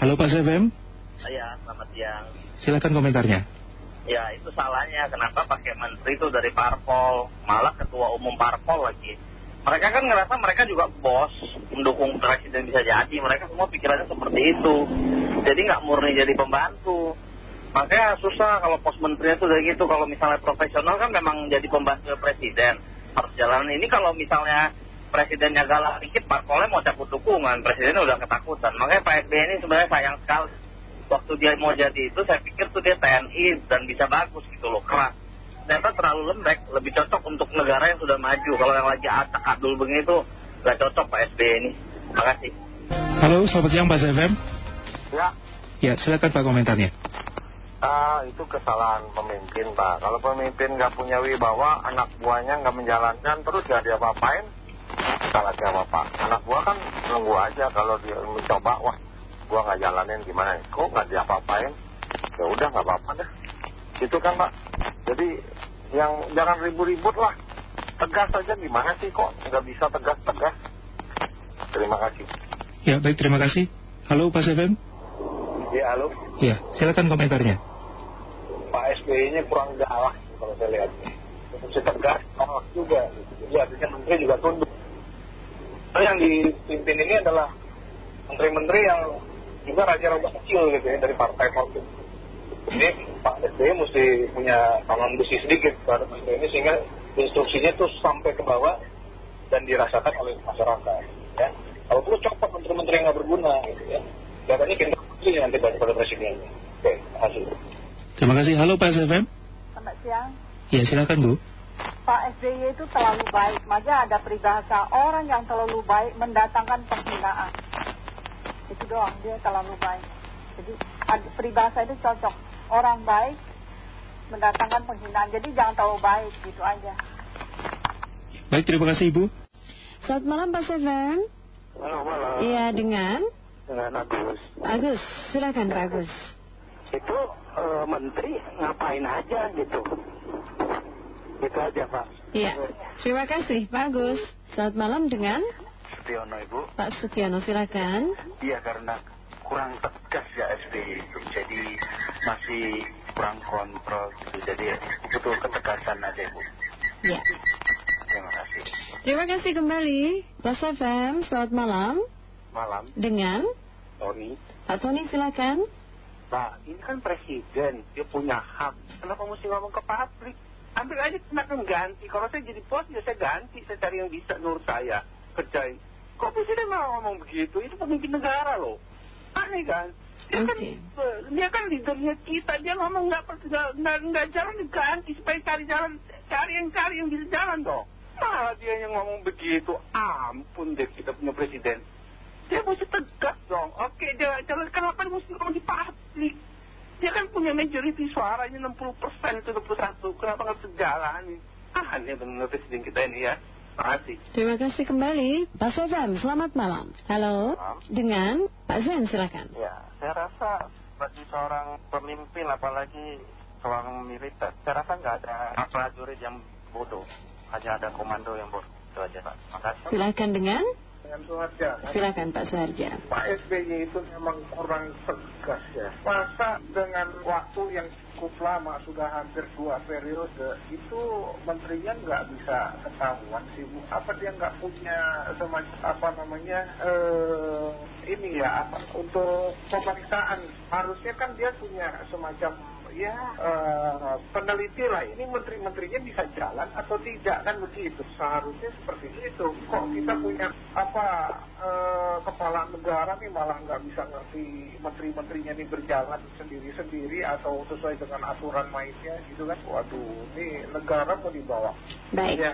Halo Pak ZFM, Ya, selamat siang. silakan komentarnya. Ya, itu salahnya. Kenapa pakai menteri itu dari parpol, malah ketua umum parpol lagi. Mereka kan ngerasa mereka juga bos, mendukung presiden bisa jadi. Mereka semua pikirannya seperti itu. Jadi nggak murni jadi pembantu. Makanya susah kalau pos menteri itu dari gitu. Kalau misalnya profesional kan memang jadi pembantu presiden. Harus jalan ini kalau misalnya presidennya galak dikit, parpolnya mau cabut dukungan. Presidennya udah ketakutan. Makanya Pak SBY ini sebenarnya sayang sekali waktu dia mau jadi itu saya pikir tuh dia TNI dan bisa bagus gitu loh keras ternyata terlalu lembek lebih cocok untuk negara yang sudah maju kalau yang lagi acak adul begini tuh gak cocok Pak SBY ini makasih Halo, selamat siang Pak ZFM. Ya, Ya, silakan Pak komentarnya. ah, itu kesalahan pemimpin Pak. Kalau pemimpin nggak punya wibawa, anak buahnya nggak menjalankan, terus nggak dia apa-apain, salah siapa Pak? Anak buah kan nunggu aja kalau dia mencoba, wah, gua nggak jalanin gimana? Kok nggak dia apa-apain? Ya udah nggak apa-apa deh. Itu kan Pak. Jadi yang jangan ribut-ribut lah. Tegas aja gimana sih kok nggak bisa tegas-tegas? Terima kasih. Ya, baik terima kasih. Halo Pak ZFM. Ya halo. Ya, silakan komentarnya. Pak SBY nya kurang galak kalau saya lihat. Mesti tegas, galak juga. Jadi artinya menteri juga tunduk. Nah, yang dipimpin ini adalah menteri-menteri yang juga raja-raja kecil gitu ya dari partai politik. Jadi Pak SBY mesti punya tangan besi sedikit terhadap menteri ini sehingga instruksinya tuh sampai ke bawah dan dirasakan oleh masyarakat. Ya. Kalau perlu copot menteri-menteri yang nggak berguna gitu ya. Katanya kita menteri nanti pada presiden. Oke, terima kasih. Terima kasih. Halo Pak ZFM. Selamat siang. Ya, silakan Bu. Pak SBY itu terlalu baik. Maka ada peribahasa orang yang terlalu baik mendatangkan penghinaan. Itu doang, dia terlalu baik. Jadi peribahasa itu cocok. Orang baik mendatangkan penghinaan. Jadi jangan terlalu baik, gitu aja. Baik, terima kasih Ibu. Selamat malam Pak Seven. Halo, malam. Iya dengan Dengan Agus. Agus. Silakan Pak Agus. Itu eh, menteri ngapain aja gitu. Itu aja Pak. Iya. Terima kasih Pak Agus. Selamat malam dengan Setiono Ibu. Pak Sutiano. Silakan. Iya karena kurang tegas ya SBY itu. Jadi masih kurang kontrol. Jadi butuh ketegasan aja Ibu. Ya. Terima kasih. Terima kasih kembali. Pak FM. Selamat malam Malam, dengan Tony. Pak Tony. Silakan. Pak, ini kan presiden, dia punya hak. Kenapa mesti ngomong ke publik? Ambil aja tindakan ganti. Kalau saya jadi bos, ya saya ganti. Saya cari yang bisa menurut saya. Kerjain. Kok presiden malah ngomong begitu? Itu pemimpin negara loh. Aneh kan? Dia kan, eh, dia kan leadernya kita. Dia ngomong nggak nggak nggak jalan diganti supaya cari jalan, cari yang cari yang bisa jalan dong. Malah dia yang ngomong begitu. Ampun deh kita punya presiden. Dia mesti tegas dong. Oke, dia jalan kenapa dia mesti ngomong di publik? Punya majority suaranya 60 persen itu 21. Kenapa nggak bisa jalan? Aneh benar presiden kita ini ya. Makasih. Terima kasih kembali. Pak FM. Selamat malam. Halo. Malam. Dengan Pak Zen. Silakan. Ya, saya rasa bagi seorang pemimpin apalagi seorang militer, saya rasa nggak ada prajurit yang bodoh. Hanya ada komando yang bodoh. Itu aja Pak. Makasih. Silakan dengan dengan Suharja. Silakan Pak Suharja. Pak SBY itu memang kurang tegas ya. Masa dengan waktu yang cukup lama, sudah hampir dua periode, itu menterinya nggak bisa ketahuan sih Bu. Apa dia nggak punya semacam, apa namanya, eh ini ya, apa, untuk pemeriksaan. Harusnya kan dia punya semacam ya eh, peneliti lah. Ini menteri-menterinya bisa jalan atau tidak? Kan begitu. Seharusnya seperti itu. Kok kita punya apa eh, kepala negara nih malah nggak bisa ngerti menteri-menterinya ini berjalan sendiri-sendiri atau sesuai dengan aturan mainnya gitu kan? Waduh ini negara mau dibawa. Baik. ya